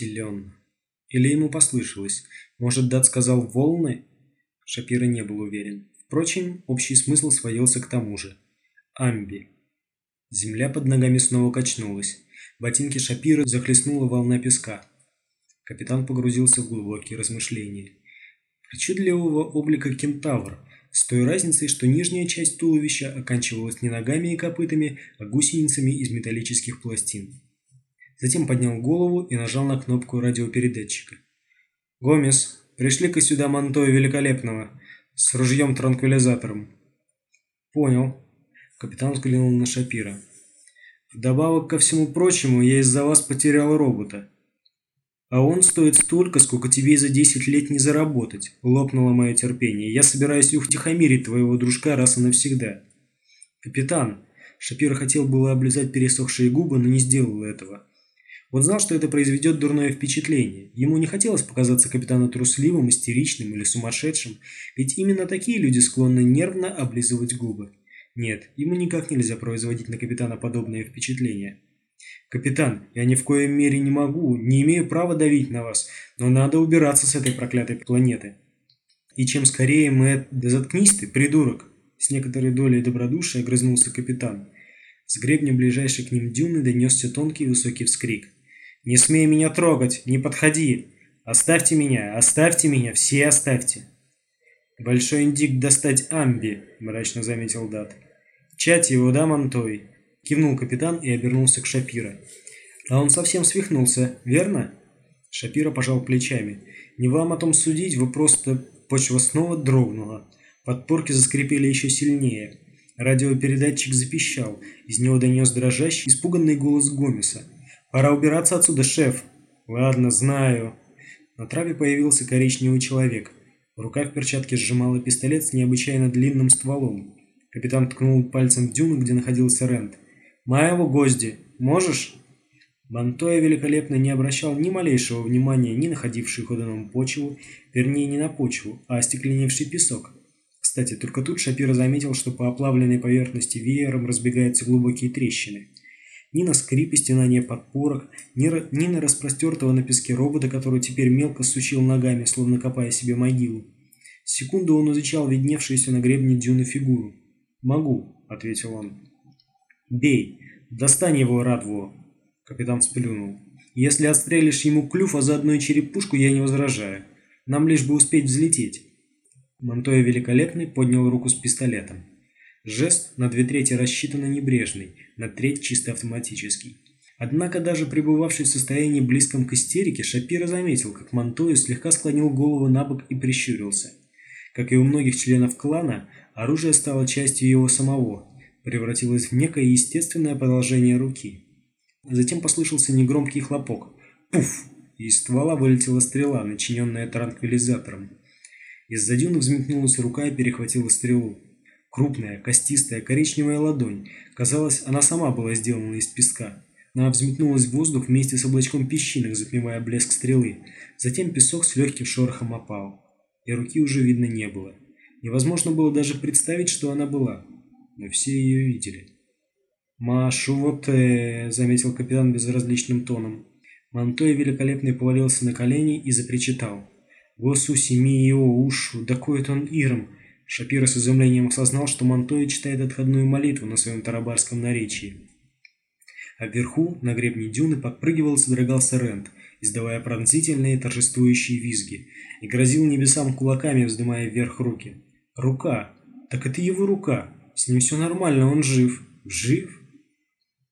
Силен. Или ему послышалось. Может, Дат сказал «волны»? Шапира не был уверен. Впрочем, общий смысл сводился к тому же. Амби. Земля под ногами снова качнулась. Ботинки Шапира захлестнула волна песка. Капитан погрузился в глубокие размышления. Причудливого облика кентавр, с той разницей, что нижняя часть туловища оканчивалась не ногами и копытами, а гусеницами из металлических пластин. Затем поднял голову и нажал на кнопку радиопередатчика. «Гомес, пришли-ка сюда Монтоя Великолепного с ружьем-транквилизатором». «Понял». Капитан взглянул на Шапира. «Вдобавок ко всему прочему, я из-за вас потерял робота. А он стоит столько, сколько тебе за 10 лет не заработать. Лопнуло мое терпение. Я собираюсь утихомирить твоего дружка раз и навсегда. Капитан. Шапира хотел было облизать пересохшие губы, но не сделал этого. Он знал, что это произведет дурное впечатление. Ему не хотелось показаться капитану трусливым, истеричным или сумасшедшим, ведь именно такие люди склонны нервно облизывать губы. Нет, ему никак нельзя производить на капитана подобное впечатление. «Капитан, я ни в коем мере не могу, не имею права давить на вас, но надо убираться с этой проклятой планеты. И чем скорее мы... Да заткнись ты, придурок!» С некоторой долей добродушия грызнулся капитан. С гребня ближайшей к ним дюны донесся тонкий высокий вскрик. «Не смей меня трогать! Не подходи! Оставьте меня! Оставьте меня! Все оставьте!» «Большой индик достать амби», – мрачно заметил Дат. «Чать его, да, Монтой?» Кивнул капитан и обернулся к Шапира. «А он совсем свихнулся, верно?» Шапира пожал плечами. «Не вам о том судить, вы просто...» Почва снова дрогнула. Подпорки заскрипели еще сильнее. Радиопередатчик запищал. Из него донес дрожащий, испуганный голос Гомеса. «Пора убираться отсюда, шеф!» «Ладно, знаю». На траве появился коричневый человек. В перчатке сжимала пистолет с необычайно длинным стволом. Капитан ткнул пальцем в дюну, где находился Рент. «Моего гости, можешь?» Монтоя великолепно не обращал ни малейшего внимания ни на ходившую ходуном почву, вернее не на почву, а остекленевший песок. Кстати, только тут Шапира заметил, что по оплавленной поверхности веером разбегаются глубокие трещины. Ни на скрип и стенание подпорок, ни, ни на распростертого на песке робота, который теперь мелко сучил ногами, словно копая себе могилу. Секунду он изучал видневшуюся на гребне дюны фигуру. «Могу», — ответил он. «Бей! Достань его, Радву!» Капитан сплюнул. «Если отстрелишь ему клюв, а заодно и черепушку, я не возражаю. Нам лишь бы успеть взлететь». Монтоя Великолепный поднял руку с пистолетом. Жест на две трети рассчитанно небрежный, на треть чисто автоматический. Однако даже пребывавший в состоянии близком к истерике, Шапира заметил, как Монтоя слегка склонил голову на бок и прищурился. Как и у многих членов клана, оружие стало частью его самого, превратилось в некое естественное продолжение руки. Затем послышался негромкий хлопок. Пуф! И из ствола вылетела стрела, начиненная транквилизатором. Из-за дюны взметнулась рука и перехватила стрелу. Крупная, костистая, коричневая ладонь. Казалось, она сама была сделана из песка. Она взметнулась в воздух вместе с облачком песчинок, затмевая блеск стрелы. Затем песок с легким шорохом опал. И руки уже видно не было. Невозможно было даже представить, что она была. Мы все ее видели. «Машу вот э, заметил капитан безразличным тоном. Монтой великолепный повалился на колени и запричитал. «Госу семи его ушу, да коет он иром!» Шапира с изумлением осознал, что Монтой читает отходную молитву на своем тарабарском наречии. А вверху, на гребне дюны, подпрыгивал и содрогался Рент, издавая пронзительные торжествующие визги, и грозил небесам кулаками, вздымая вверх руки. «Рука! Так это его рука!» С ним все нормально, он жив. Жив?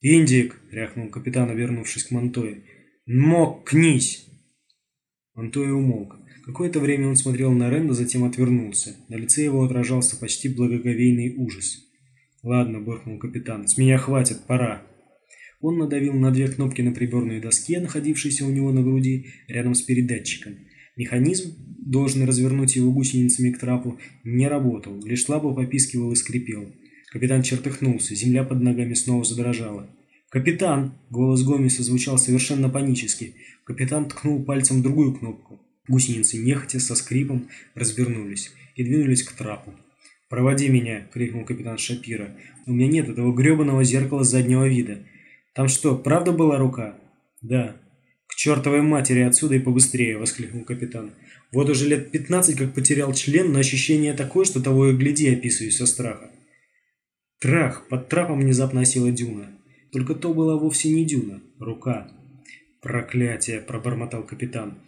Индик, рявкнул капитан, вернувшись к Монтое. Мокнись! Монтое умолк. Какое-то время он смотрел на Ренда, затем отвернулся. На лице его отражался почти благоговейный ужас. «Ладно», – буркнул капитан, – «с меня хватит, пора». Он надавил на две кнопки на приборной доске, находившейся у него на груди, рядом с передатчиком. Механизм, должен развернуть его гусеницами к трапу, не работал, лишь слабо попискивал и скрипел. Капитан чертыхнулся, земля под ногами снова задрожала. «Капитан!» – голос Гомеса звучал совершенно панически. Капитан ткнул пальцем другую кнопку. Гусеницы нехотя со скрипом развернулись и двинулись к трапу. «Проводи меня!» – крикнул капитан Шапира. «У меня нет этого грёбаного зеркала заднего вида. Там что, правда была рука?» «Да». «К чертовой матери отсюда и побыстрее!» – воскликнул капитан. «Вот уже лет пятнадцать как потерял член, но ощущение такое, что того и гляди описываюсь со страха». Трах! Под трапом внезапно осела дюна. Только то была вовсе не дюна, рука. «Проклятие!» – пробормотал капитан.